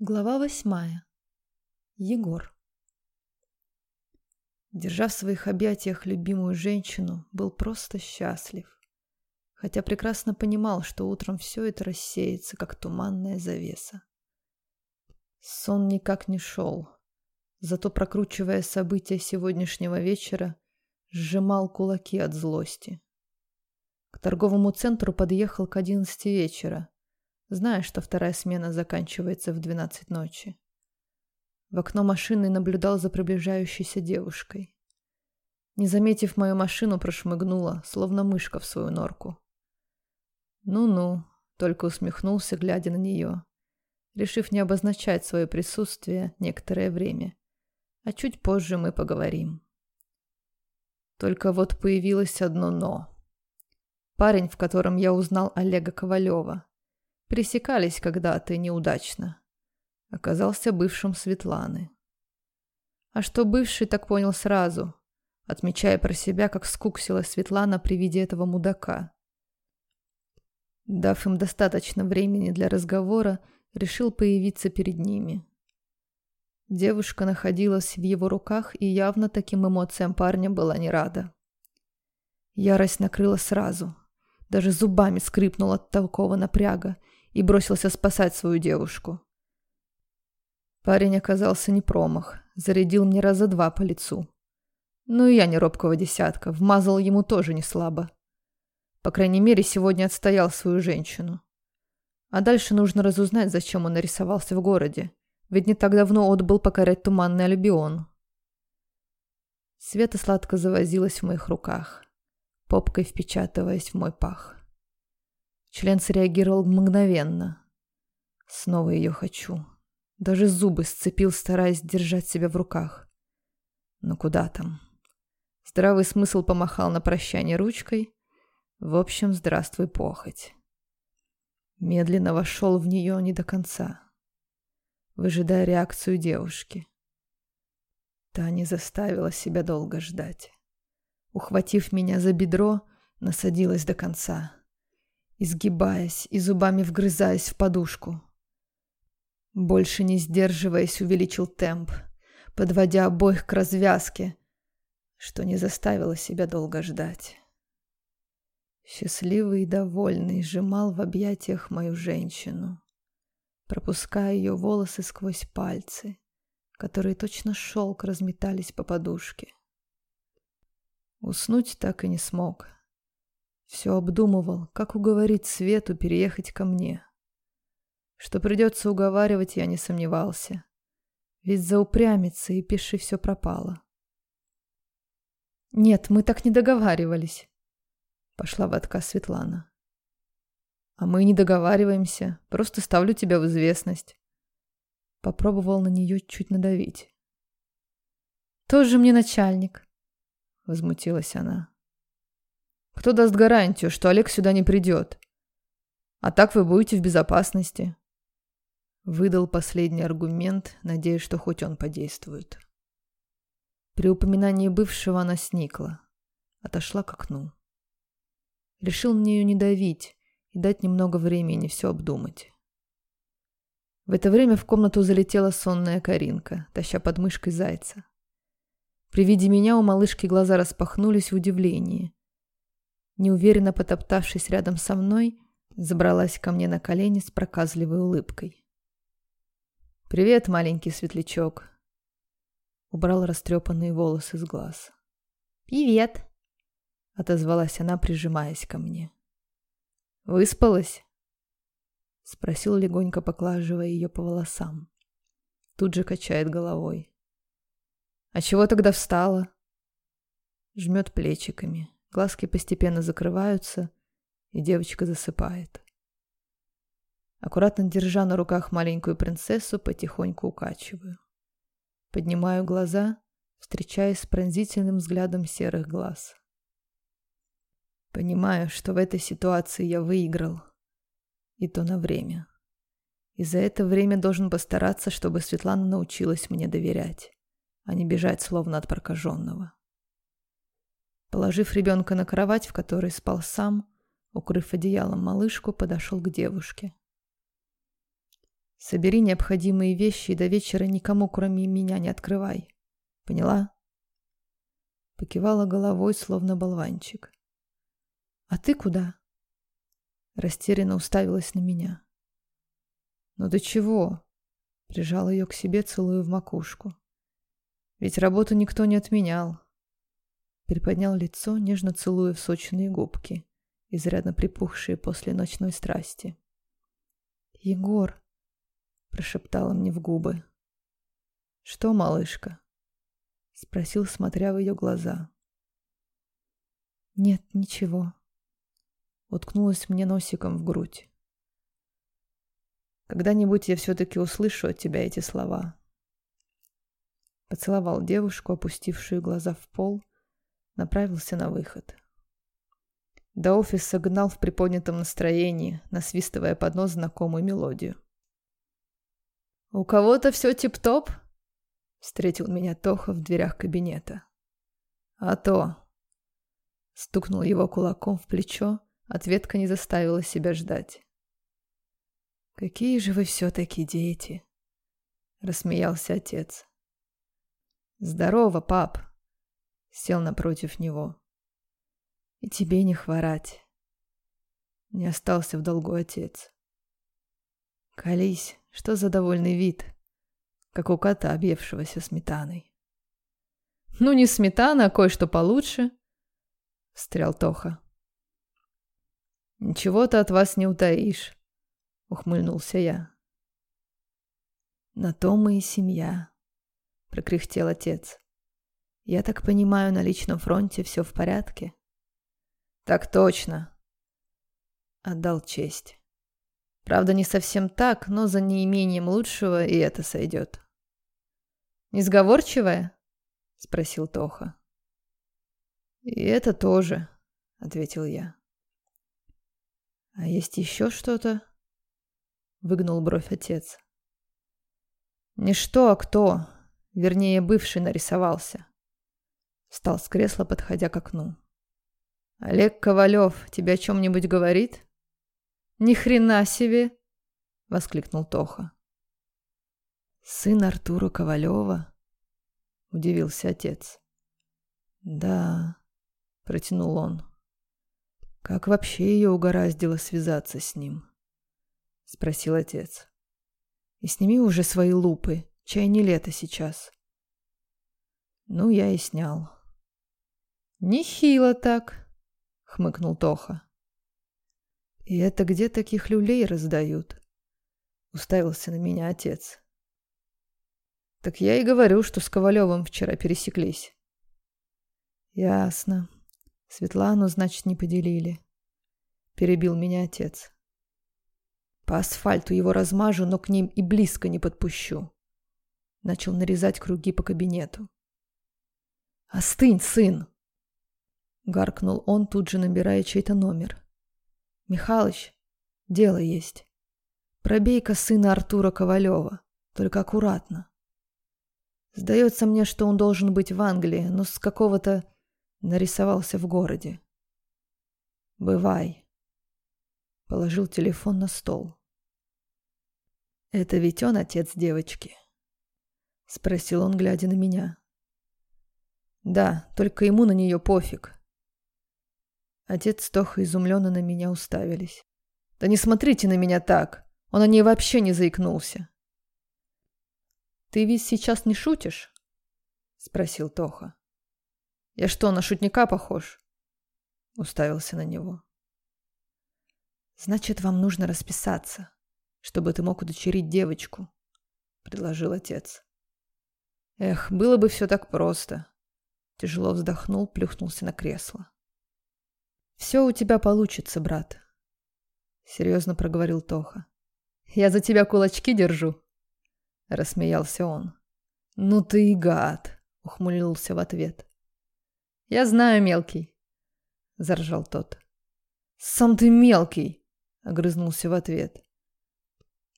Глава восьмая. Егор. Держа в своих объятиях любимую женщину, был просто счастлив. Хотя прекрасно понимал, что утром все это рассеется, как туманная завеса. Сон никак не шел. Зато, прокручивая события сегодняшнего вечера, сжимал кулаки от злости. К торговому центру подъехал к одиннадцати вечера, зная, что вторая смена заканчивается в 12 ночи. В окно машины наблюдал за приближающейся девушкой. Не заметив мою машину, прошмыгнула, словно мышка в свою норку. Ну-ну, только усмехнулся, глядя на нее, решив не обозначать свое присутствие некоторое время. А чуть позже мы поговорим. Только вот появилось одно «но». Парень, в котором я узнал Олега Ковалева, Пересекались когда-то неудачно. Оказался бывшим Светланы. А что бывший, так понял сразу, отмечая про себя, как скуксила Светлана при виде этого мудака. Дав им достаточно времени для разговора, решил появиться перед ними. Девушка находилась в его руках и явно таким эмоциям парня была не рада. Ярость накрыла сразу. Даже зубами скрипнул от такого напряга и бросился спасать свою девушку. Парень оказался не промах, зарядил мне раза два по лицу. Ну и я не робкого десятка, вмазал ему тоже не слабо. По крайней мере, сегодня отстоял свою женщину. А дальше нужно разузнать, зачем он нарисовался в городе, ведь не так давно отбыл покорять туманный Альбион. Света сладко завозилась в моих руках, попкой впечатываясь в мой пах. Член среагировал мгновенно. Снова ее хочу. Даже зубы сцепил, стараясь держать себя в руках. Но куда там? Здравый смысл помахал на прощание ручкой. В общем, здравствуй, похоть. Медленно вошел в нее не до конца, выжидая реакцию девушки. Та не заставила себя долго ждать. Ухватив меня за бедро, насадилась до конца изгибаясь и зубами вгрызаясь в подушку. Больше не сдерживаясь, увеличил темп, подводя обоих к развязке, что не заставило себя долго ждать. Счастливый и довольный сжимал в объятиях мою женщину, пропуская ее волосы сквозь пальцы, которые точно шелк разметались по подушке. Уснуть так и не смог — все обдумывал, как уговорить Свету переехать ко мне. Что придется уговаривать, я не сомневался. Ведь заупрямится и пиши все пропало. «Нет, мы так не договаривались», — пошла в отказ Светлана. «А мы не договариваемся, просто ставлю тебя в известность». Попробовал на нее чуть надавить. «Тоже мне начальник», — возмутилась она. Кто даст гарантию, что Олег сюда не придет? А так вы будете в безопасности. Выдал последний аргумент, надеясь, что хоть он подействует. При упоминании бывшего она сникла. Отошла к окну. Решил мне ее не давить и дать немного времени все обдумать. В это время в комнату залетела сонная Каринка, таща под мышкой зайца. При виде меня у малышки глаза распахнулись в удивлении, неуверенно потоптавшись рядом со мной, забралась ко мне на колени с проказливой улыбкой. «Привет, маленький светлячок!» Убрал растрепанные волосы с глаз. «Привет!» — отозвалась она, прижимаясь ко мне. «Выспалась?» — спросил легонько, поглаживая ее по волосам. Тут же качает головой. «А чего тогда встала?» Жмет плечиками. Глазки постепенно закрываются, и девочка засыпает. Аккуратно держа на руках маленькую принцессу, потихоньку укачиваю. Поднимаю глаза, встречаясь с пронзительным взглядом серых глаз. Понимаю, что в этой ситуации я выиграл. И то на время. И за это время должен постараться, чтобы Светлана научилась мне доверять, а не бежать словно от прокаженного. Положив ребенка на кровать, в которой спал сам, укрыв одеялом малышку, подошел к девушке. Собери необходимые вещи и до вечера никому, кроме меня, не открывай. Поняла? Покивала головой, словно болванчик. А ты куда? Растерянно уставилась на меня. Ну до чего? Прижал ее к себе, целую в макушку. Ведь работу никто не отменял. Приподнял лицо, нежно целуя в сочные губки, изрядно припухшие после ночной страсти. «Егор!» — прошептала мне в губы. «Что, малышка?» — спросил, смотря в ее глаза. «Нет, ничего». Уткнулась мне носиком в грудь. «Когда-нибудь я все-таки услышу от тебя эти слова». Поцеловал девушку, опустившую глаза в пол, направился на выход. До офиса гнал в приподнятом настроении, насвистывая под нос знакомую мелодию. «У кого-то все тип-топ?» — встретил меня Тоха в дверях кабинета. «А то!» — стукнул его кулаком в плечо, ответка не заставила себя ждать. «Какие же вы все-таки дети!» — рассмеялся отец. «Здорово, пап!» — сел напротив него. И тебе не хворать. Не остался в долгу отец. Колись, что за довольный вид, как у кота, объевшегося сметаной. Ну, не сметана, а кое-что получше, — встрял Тоха. Ничего ты от вас не утаишь, — ухмыльнулся я. На то мы и семья, — прокряхтел отец. Я так понимаю, на личном фронте все в порядке? «Так точно!» Отдал честь. Правда, не совсем так, но за неимением лучшего и это сойдет. «Несговорчивая?» — спросил Тоха. «И это тоже», — ответил я. «А есть еще что-то?» — выгнул бровь отец. «Не что, а кто. Вернее, бывший нарисовался». Встал с кресла, подходя к окну. Олег Ковалев тебе о чем-нибудь говорит? Ни хрена себе! Воскликнул Тоха. Сын Артура Ковалева? Удивился отец. Да, протянул он. Как вообще ее угораздило связаться с ним? Спросил отец. И сними уже свои лупы, чай не лето сейчас. Ну, я и снял. Нехило так, — хмыкнул Тоха. «И это где таких люлей раздают?» — уставился на меня отец. «Так я и говорю, что с Ковалевым вчера пересеклись». «Ясно. Светлану, значит, не поделили», — перебил меня отец. «По асфальту его размажу, но к ним и близко не подпущу». Начал нарезать круги по кабинету. «Остынь, сын!» Гаркнул он, тут же набирая чей-то номер. «Михалыч, дело есть. Пробей-ка сына Артура Ковалева, только аккуратно. Сдается мне, что он должен быть в Англии, но с какого-то нарисовался в городе. Бывай. Положил телефон на стол. Это ведь он отец девочки? Спросил он, глядя на меня. Да, только ему на нее пофиг. Отец с Тохой изумленно на меня уставились. «Да не смотрите на меня так! Он о ней вообще не заикнулся!» «Ты ведь сейчас не шутишь?» — спросил Тоха. «Я что, на шутника похож?» — уставился на него. «Значит, вам нужно расписаться, чтобы ты мог удочерить девочку», — предложил отец. «Эх, было бы все так просто!» Тяжело вздохнул, плюхнулся на кресло. «Все у тебя получится, брат», — серьезно проговорил Тоха. «Я за тебя кулачки держу», — рассмеялся он. «Ну ты и гад», — ухмыльнулся в ответ. «Я знаю, мелкий», — заржал тот. «Сам ты мелкий», — огрызнулся в ответ.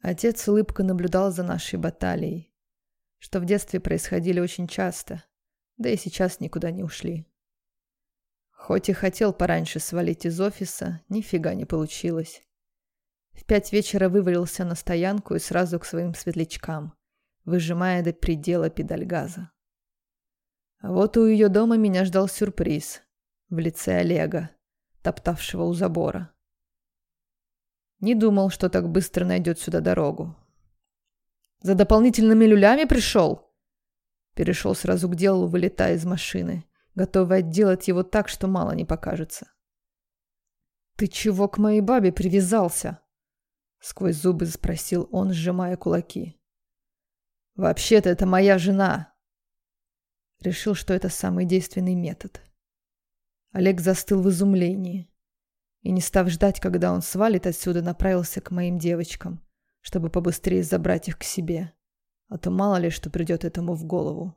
Отец с улыбкой наблюдал за нашей баталией, что в детстве происходили очень часто, да и сейчас никуда не ушли. Хоть и хотел пораньше свалить из офиса, нифига не получилось. В пять вечера вывалился на стоянку и сразу к своим светлячкам, выжимая до предела педаль газа. А вот у ее дома меня ждал сюрприз в лице Олега, топтавшего у забора. Не думал, что так быстро найдет сюда дорогу. «За дополнительными люлями пришел?» Перешел сразу к делу, вылетая из машины, готовый отделать его так, что мало не покажется. «Ты чего к моей бабе привязался?» Сквозь зубы спросил он, сжимая кулаки. «Вообще-то это моя жена!» Решил, что это самый действенный метод. Олег застыл в изумлении и, не став ждать, когда он свалит отсюда, направился к моим девочкам, чтобы побыстрее забрать их к себе, а то мало ли что придет этому в голову.